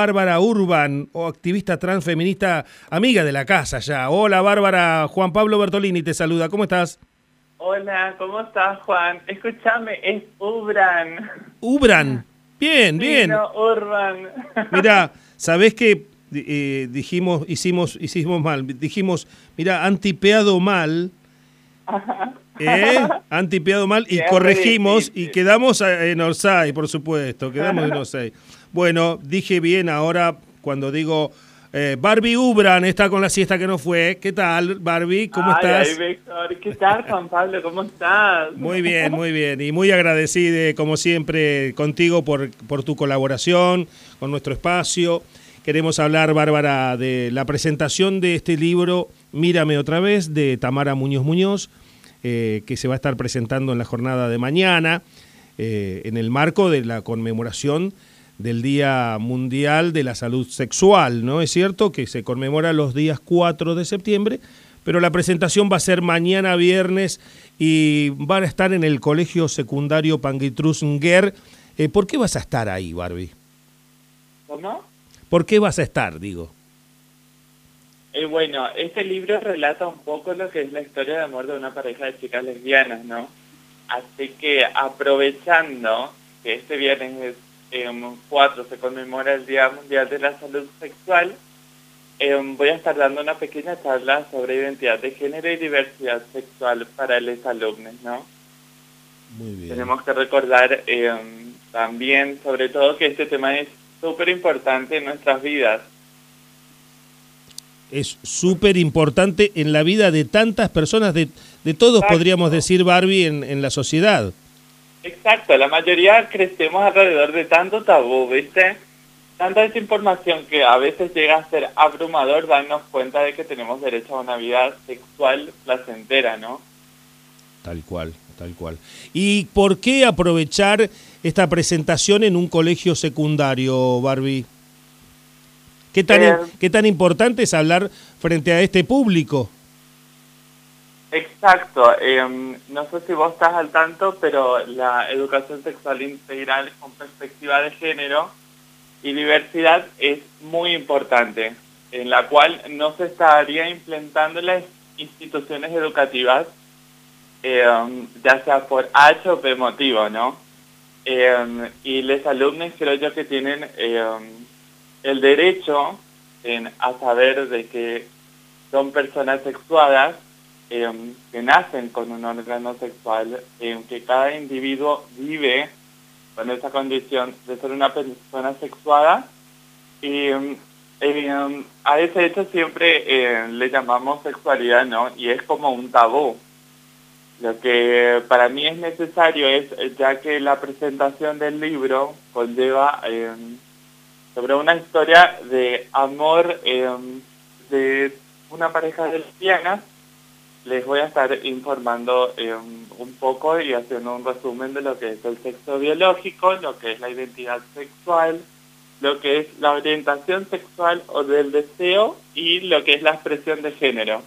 Bárbara Urban, o activista transfeminista, amiga de la casa ya. Hola Bárbara, Juan Pablo Bertolini te saluda, ¿cómo estás? Hola, ¿cómo estás Juan? Escúchame, es Ubran. Ubran, bien, Sí, bien. no, Urban. Mira, ¿sabés que dijimos, hicimos, hicimos mal? Dijimos, mira, antipeado mal, ¿eh? Antipeado mal y corregimos y quedamos eh, en Orsay, por supuesto, quedamos en Orsay. Bueno, dije bien ahora cuando digo eh, Barbie Ubran está con la siesta que no fue. ¿Qué tal, Barbie? ¿Cómo Ay, estás? ay, Víctor. ¿Qué tal, Juan Pablo? ¿Cómo estás? Muy bien, muy bien. Y muy agradecida, como siempre, contigo por, por tu colaboración, con nuestro espacio. Queremos hablar, Bárbara, de la presentación de este libro, Mírame otra vez, de Tamara Muñoz Muñoz, eh, que se va a estar presentando en la jornada de mañana, eh, en el marco de la conmemoración del Día Mundial de la Salud Sexual, ¿no? Es cierto que se conmemora los días 4 de septiembre, pero la presentación va a ser mañana viernes y van a estar en el Colegio Secundario Panguitrus Nguer. Eh, ¿Por qué vas a estar ahí, Barbie? ¿Cómo? ¿Por qué vas a estar, digo? Eh, bueno, este libro relata un poco lo que es la historia de amor de una pareja de chicas lesbianas, ¿no? Así que aprovechando que este viernes eh, 4 se conmemora el Día Mundial de la Salud Sexual, eh, voy a estar dando una pequeña charla sobre identidad de género y diversidad sexual para los alumnos, ¿no? Muy bien. Tenemos que recordar eh, también, sobre todo, que este tema es súper importante en nuestras vidas. Es súper importante en la vida de tantas personas, de, de todos Exacto. podríamos decir, Barbie, en, en la sociedad. Exacto, la mayoría crecemos alrededor de tanto tabú, ¿viste? Tanta desinformación que a veces llega a ser abrumador darnos cuenta de que tenemos derecho a una vida sexual placentera, ¿no? Tal cual, tal cual. ¿Y por qué aprovechar esta presentación en un colegio secundario, Barbie? ¿Qué tan, Eh, ¿Qué tan importante es hablar frente a este público? Exacto, em, no sé si vos estás al tanto, pero la educación sexual integral con perspectiva de género y diversidad es muy importante, en la cual no se estaría implementando en las instituciones educativas, em, ya sea por H o P motivo, ¿no? Em, y los alumnos creo yo que tienen el derecho en, a saber de que son personas sexuadas eh, que nacen con un órgano sexual, eh, que cada individuo vive con esa condición de ser una persona sexuada y eh, eh, a ese hecho siempre eh, le llamamos sexualidad, ¿no? Y es como un tabú. Lo que para mí es necesario es, eh, ya que la presentación del libro conlleva sobre una historia de amor eh, de una pareja de lesbianas, les voy a estar informando eh, un poco y haciendo un resumen de lo que es el sexo biológico, lo que es la identidad sexual, lo que es la orientación sexual o del deseo y lo que es la expresión de género.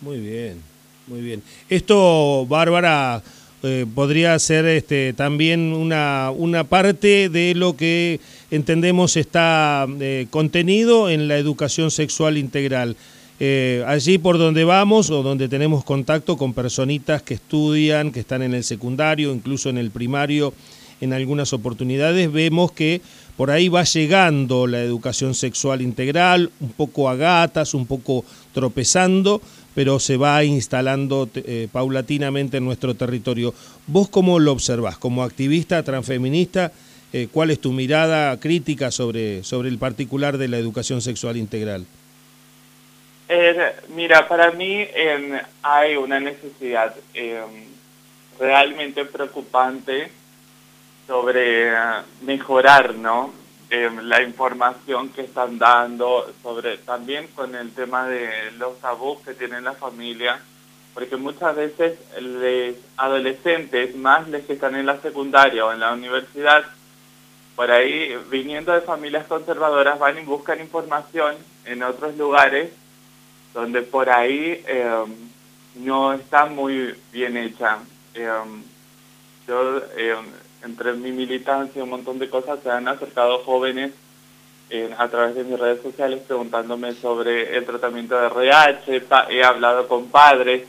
Muy bien, muy bien. Esto, Bárbara, eh, podría ser este, también una, una parte de lo que entendemos está eh, contenido en la educación sexual integral. Eh, allí por donde vamos o donde tenemos contacto con personitas que estudian, que están en el secundario, incluso en el primario, en algunas oportunidades, vemos que por ahí va llegando la educación sexual integral, un poco a gatas, un poco tropezando, pero se va instalando eh, paulatinamente en nuestro territorio. ¿Vos cómo lo observás? Como activista transfeminista, eh, ¿cuál es tu mirada crítica sobre, sobre el particular de la educación sexual integral? Eh, mira, para mí hay una necesidad eh, realmente preocupante sobre mejorar, ¿no? Eh, la información que están dando sobre también con el tema de los tabús que tiene la familia, porque muchas veces los adolescentes, más los que están en la secundaria o en la universidad, por ahí viniendo de familias conservadoras van y buscan información en otros lugares donde por ahí eh, no está muy bien hecha. Eh, yo, eh, entre mi militancia y un montón de cosas, se han acercado jóvenes a través de mis redes sociales preguntándome sobre el tratamiento de RH, he hablado con padres,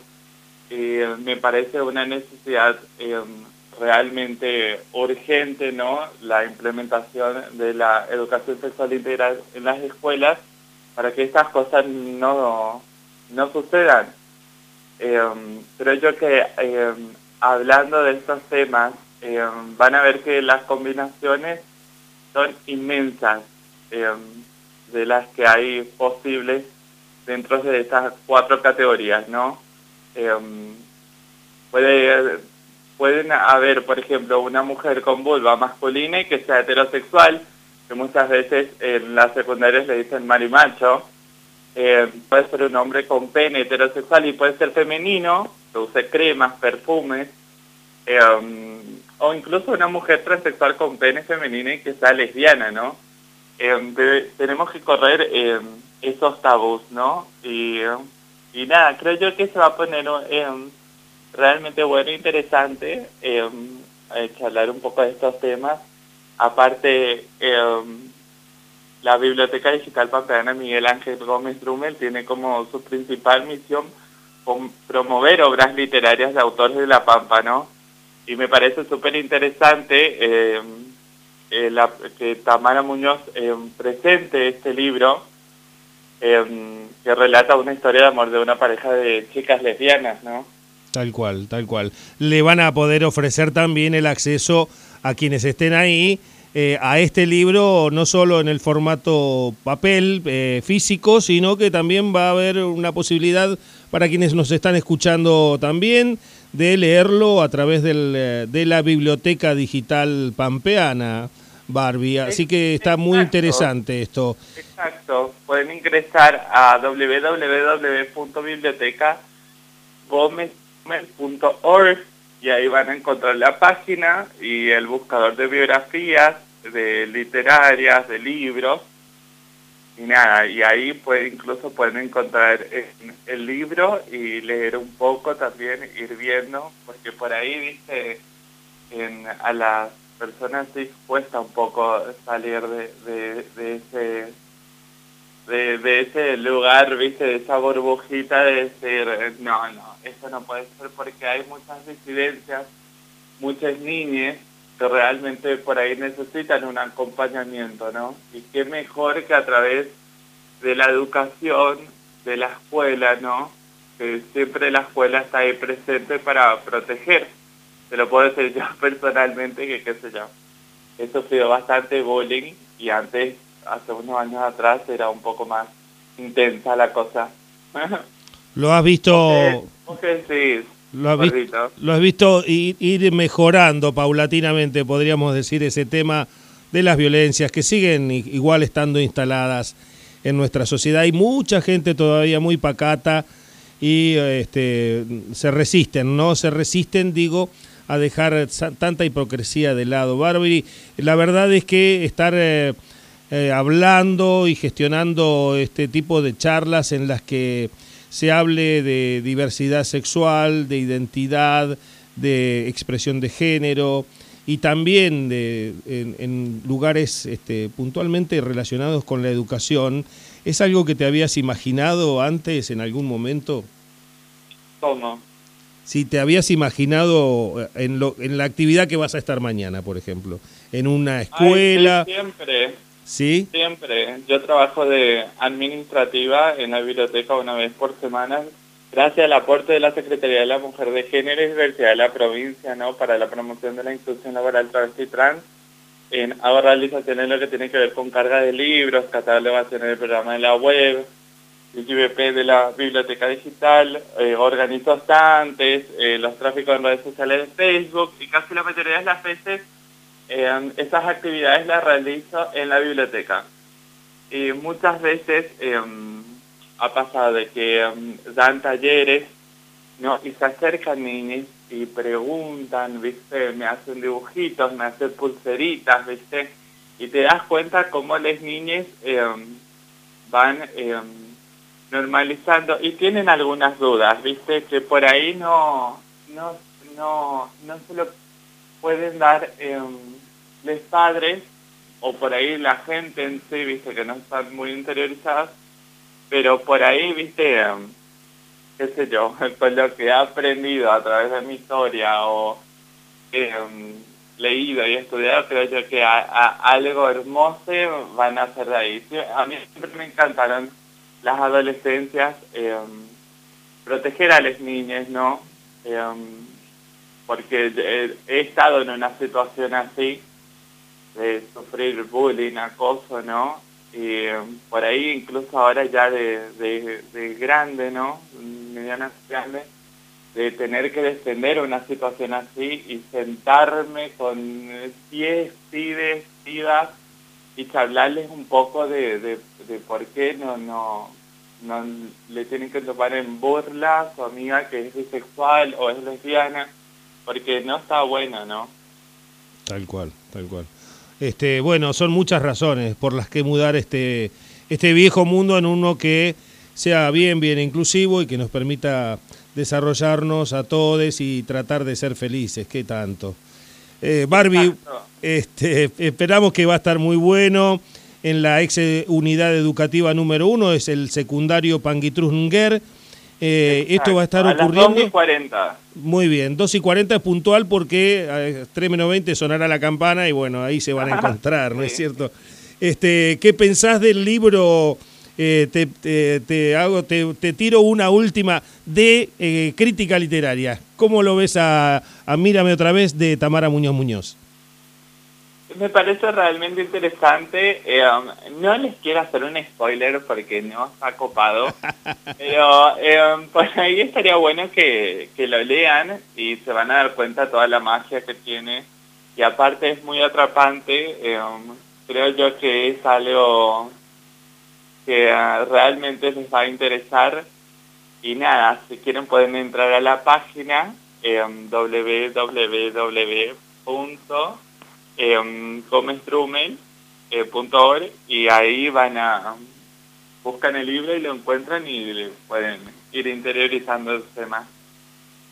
y me parece una necesidad em, realmente urgente, ¿no? La implementación de la educación sexual integral en las escuelas para que estas cosas no, no sucedan. Eh, creo yo que em, hablando de estos temas, van a ver que las combinaciones son inmensas Em, de las que hay posibles dentro de estas cuatro categorías, ¿no? Em, puede, pueden haber, por ejemplo, una mujer con vulva masculina y que sea heterosexual, que muchas veces en las secundarias le dicen marimacho, em, puede ser un hombre con pene heterosexual y puede ser femenino, que use cremas, perfumes, o incluso una mujer transexual con pene femenino y que sea lesbiana, ¿no? eh, tenemos que correr eh, esos tabús, ¿no? Y, y, nada, creo yo que se va a poner em, realmente bueno e interesante eh, charlar un poco de estos temas. Aparte, la Biblioteca Digital Pampeana Miguel Ángel Gómez Drumel tiene como su principal misión promover obras literarias de autores de La Pampa, ¿no? Y me parece súper interesante eh, eh, que Tamara Muñoz presente este libro em, que relata una historia de amor de una pareja de chicas lesbianas, ¿no? Tal cual, tal cual. Le van a poder ofrecer también el acceso a quienes estén ahí eh, a este libro, no solo en el formato papel físico, sino que también va a haber una posibilidad para quienes nos están escuchando también de leerlo a través del, de la biblioteca digital pampeana. Barbie, así que está muy interesante esto. Exacto, pueden ingresar a www.bibliotecagomez.org y ahí van a encontrar la página y el buscador de biografías, de literarias, de libros y nada, y ahí puede, incluso pueden encontrar el libro y leer un poco también, ir viendo, porque por ahí, viste, en, a las personas sí cuesta un poco salir de, de, ese de, ese lugar, viste, de esa burbujita de decir, no, no, eso no puede ser porque hay muchas disidencias, muchas niñas que realmente por ahí necesitan un acompañamiento, ¿no? Y qué mejor que a través de la educación, de la escuela, ¿no? Que siempre la escuela está ahí presente para proteger te lo puedo decir yo personalmente que qué sé yo, he sufrido bastante bullying y antes, hace unos años atrás, era un poco más intensa la cosa. ¿Lo has visto? lo has, visto, lo has visto ir, ir mejorando paulatinamente, podríamos decir, ese tema de las violencias que siguen igual estando instaladas en nuestra sociedad. Hay mucha gente todavía muy pacata y este, se resisten, ¿no? Se resisten, digo, a dejar tanta hipocresía de lado. Barbary, la verdad es que estar eh, eh, hablando y gestionando este tipo de charlas en las que se hable de diversidad sexual, de identidad, de expresión de género y también de, en, lugares este, puntualmente relacionados con la educación, ¿es algo que te habías imaginado antes en algún momento? ¿Cómo? si te habías imaginado eh, en, lo, en la actividad que vas a estar mañana, por ejemplo, en una escuela. siempre. ¿Sí? Siempre. Yo trabajo de administrativa en la biblioteca una vez por semana, gracias al aporte de la Secretaría de la Mujer de Género y Diversidad de la provincia, ¿no? Para la promoción de la inclusión laboral travesti trans. En, hago realizaciones en lo que tiene que ver con carga de libros, catalogación del programa de la web, el IBP de la Biblioteca Digital, eh, organizo estantes, eh, los tráficos en redes sociales de Facebook y casi la mayoría de las veces eh, esas actividades las realizo en la biblioteca. Y muchas veces em, ha pasado de que em, dan talleres ¿no? y se acercan niños y preguntan, ¿viste? Me hacen dibujitos, me hacen pulseritas, ¿viste? Y te das cuenta cómo las niñas em, van normalizando y tienen algunas dudas, viste, que por ahí no, no, no, no se lo pueden dar eh, los padres o por ahí la gente en sí, viste, que no están muy interiorizadas, pero por ahí, viste, em, qué sé yo, con lo que he aprendido a través de mi historia o em, leído y estudiado, creo yo que algo hermoso van a hacer de ahí. a mí siempre me encantaron las adolescencias, em, proteger a las niñas, ¿no? Porque he estado en una situación así, de sufrir bullying, acoso, ¿no? Y em, por ahí incluso ahora ya de, de, grande, ¿no? Mediana grande, de tener que defender una situación así y sentarme con 10 pibes, pibas y charlarles un poco de, de, de por qué no, no, no le tienen que tomar en burla a su amiga que es bisexual o es lesbiana, porque no está bueno, ¿no? Tal cual, tal cual. Este, bueno, son muchas razones por las que mudar este, este viejo mundo en uno que sea bien, bien inclusivo y que nos permita desarrollarnos a todos y tratar de ser felices. ¿Qué tanto? Eh, Barbie, este, esperamos que va a estar muy bueno. En la ex unidad educativa número uno es el secundario Panguitrus-Nguer eh, esto va a estar ocurriendo. Las 2 y 40. Muy bien, 2 y 40 es puntual porque a 3 menos 20 sonará la campana y bueno, ahí se van a encontrar, ¿no es cierto? Este, ¿Qué pensás del libro? Eh, te, hago, te, tiro una última de eh, crítica literaria. ¿Cómo lo ves a, a Mírame otra vez de Tamara Muñoz Muñoz? Me parece realmente interesante. Eh, no les quiero hacer un spoiler porque no está copado, pero eh, por ahí estaría bueno que, que, lo lean y se van a dar cuenta toda la magia que tiene. Y aparte es muy atrapante. Eh, um, creo yo que es algo que uh, realmente les va a interesar. Y nada, si quieren pueden entrar a la página www eh, comestrumen.org y ahí van a buscan el libro y lo encuentran y pueden ir interiorizándose más.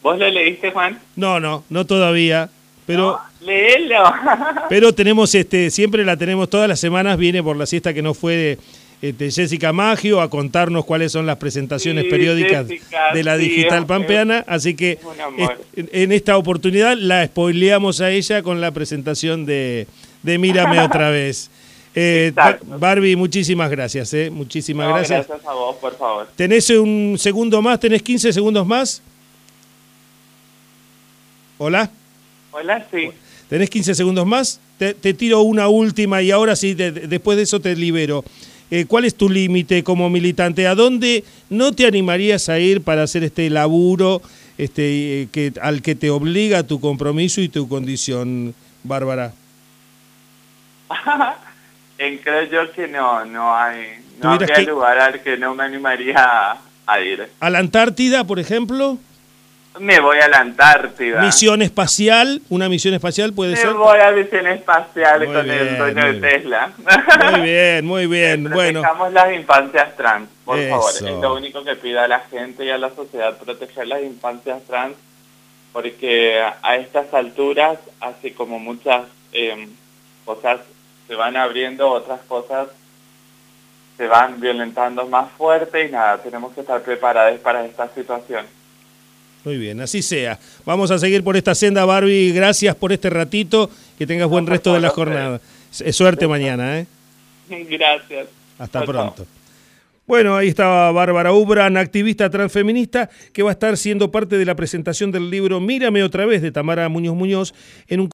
¿Vos lo leíste, Juan? No, no, no todavía. Pero, léelo. pero tenemos este, siempre la tenemos todas las semanas, viene por la siesta que no fue este, Jessica Maggio a contarnos cuáles son las presentaciones periódicas de la digital pampeana, así que en esta oportunidad la spoileamos a ella con la presentación de, de Mírame otra vez. Eh, Barbie, muchísimas gracias, eh, muchísimas gracias. Gracias a vos, por favor. ¿Tenés un segundo más? ¿Tenés 15 segundos más? ¿Hola? Hola, sí. ¿Tenés 15 segundos más? Te, tiro una última y ahora sí, después de eso te libero. Eh, ¿cuál es tu límite como militante? ¿A dónde no te animarías a ir para hacer este laburo este, eh, que, al que te obliga tu compromiso y tu condición, Bárbara? creo yo que no, no hay, no lugar al que no me animaría a ir. ¿A la Antártida, por ejemplo? Me voy a la Antártida. ¿Misión espacial? ¿Una misión espacial puede ser? Me voy a misión espacial con el dueño de Tesla. Muy bien, muy bien. bueno. Protejamos las infancias trans, por favor. Es lo único que pida a la gente y a la sociedad, proteger las infancias trans, porque a estas alturas, así como muchas eh, cosas se van abriendo, otras cosas se van violentando más fuerte y nada, tenemos que estar preparados para esta situación. Muy bien, así sea. Vamos a seguir por esta senda, Barbie. Gracias por este ratito. Que tengas buen resto de la jornada. Suerte mañana, ¿eh? Gracias. Hasta pronto. Bueno, ahí estaba Bárbara Ubran, activista transfeminista, que va a estar siendo parte de la presentación del libro Mírame otra vez de Tamara Muñoz Muñoz en un